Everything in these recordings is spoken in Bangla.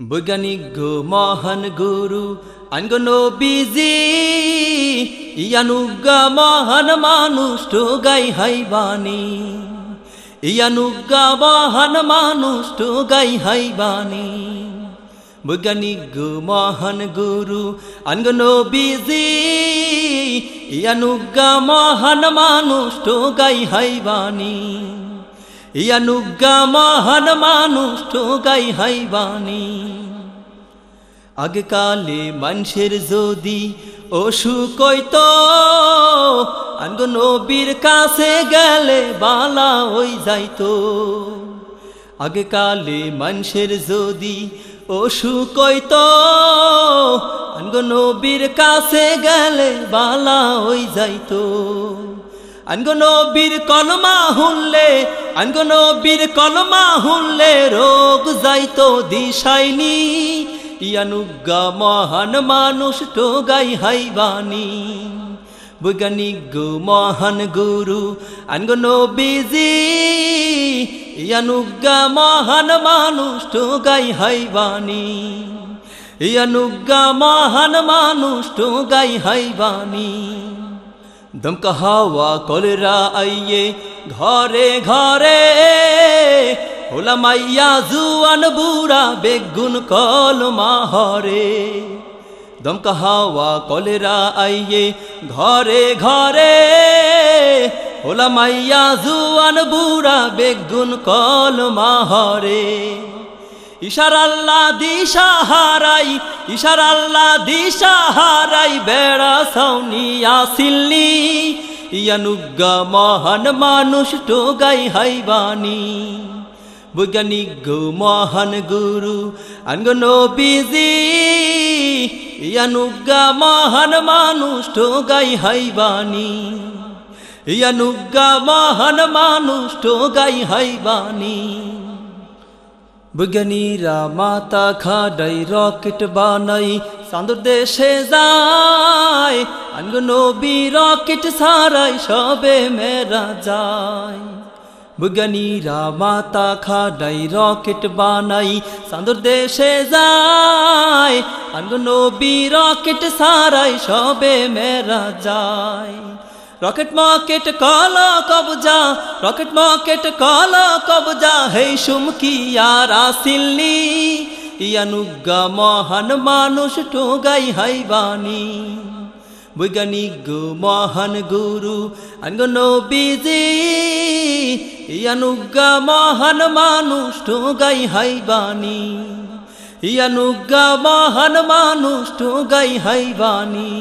বৈজ্ঞানিক গো মহান গুরু আনগো নবীজি ইয়ানুগা মহান মানুষ তো গাই হাইবানি ইয়ানুগা মহান মানুষ তো গাই হাইবানি বৈজ্ঞানিক গো মহান গুরু আনগো নবীজি ইয়ানুগা মহান মানুষ তো গাই হাইবানি ইয়ানুগা মহান মানুষ গাই হাইবানি আগে কালে মানুষের যদি অসুখ হইত, আনগো নবীর কাছে গেলে বালা হই যাইতো। আগে কালে মানুষের যদি অসুখ হইত, আনগো নবীর কাছে গেলে বালা হই যাইতো। আনগো নবীর কলমা হুনলে আনগো নবীর কলমা হুনলে রোগ যাইতো দিশাইনি। ইয়ানুগা মহান মানুষ তো গাই হাইবানি। বৈজ্ঞানিক গো মহান গুরু আনগো নবীজি, ইয়ানুগা মহান মানুষ তো গাই হাইবানি। ইয়ানুগা মহান মানুষ তো গাই হাইবানি। দমকা হাওয়া কলরা আইয়ে ঘরে ঘরে হোলা মাইয়া জুয়ান বুড়া বেগুন কল মাহরে। দমকা হাওয়া কলেরা আইয়ে ঘরে ঘরে হোলা মাইয়া জুয়ান বুড়া বেগুন কল মাহরে। ইশার আল্লাহ দিশা হারাই, ইশার আল্লাহ দিশা হারাই, বেড়া সাউনি আসিল্লি। ইয়ানুগা মহান মানুষ টোগাই হাইবানি। বৈজ্ঞানিক গো মহান গুরু আনগো নবীজি। ইয়ানুগা মহান মানুষ টোগাই হাইবানি। ইয়ানুগা মহান মানুষ টোগাই হাইবানি। বৈজ্ঞানীরা মাথা খাডাই রকেট বানাই চাঁদর দেশে যায় আনগো নবী রকেট সারাই সবে মেরা যায়। বৈজ্ঞানীরা মাথা খাডাই রকেট বানাই চাঁদর দেশে যায় আনগো নবী রকেট সারাই সবে মেরা যায়। রকেট মার্কেট কালা কবজা, রকেট মার্কেট কালা কবজা হে সুমকি আর আসিল্লি ইয়ানুগা মহান মানুষ টোগাই হাইবানি বৈজ্ঞানিক গো মহান গুরু আনগো নবীজি ইয়ানুগা মহান মানুষ টোগাই হাইবানি ইয়ানুগা মহান মানুষ টোগাই হাইবানি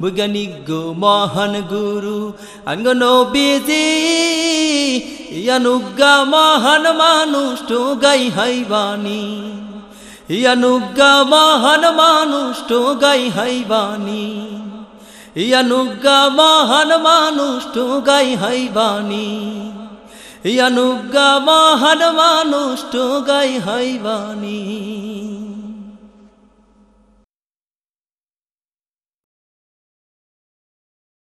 বৈজ্ঞানিক গো মহান গুরু আঙ্গ নবীজি ইয়ানুগা মহান মানুষ তো গাই হাইবানি ইয়ানুগা মহান মানুষ তো গাই হাইবানি ইয়ানুগা মহান মানুষ তো গাই হাইবানি ইয়ানুগা মহান মানুষ তো গাই হাইবানি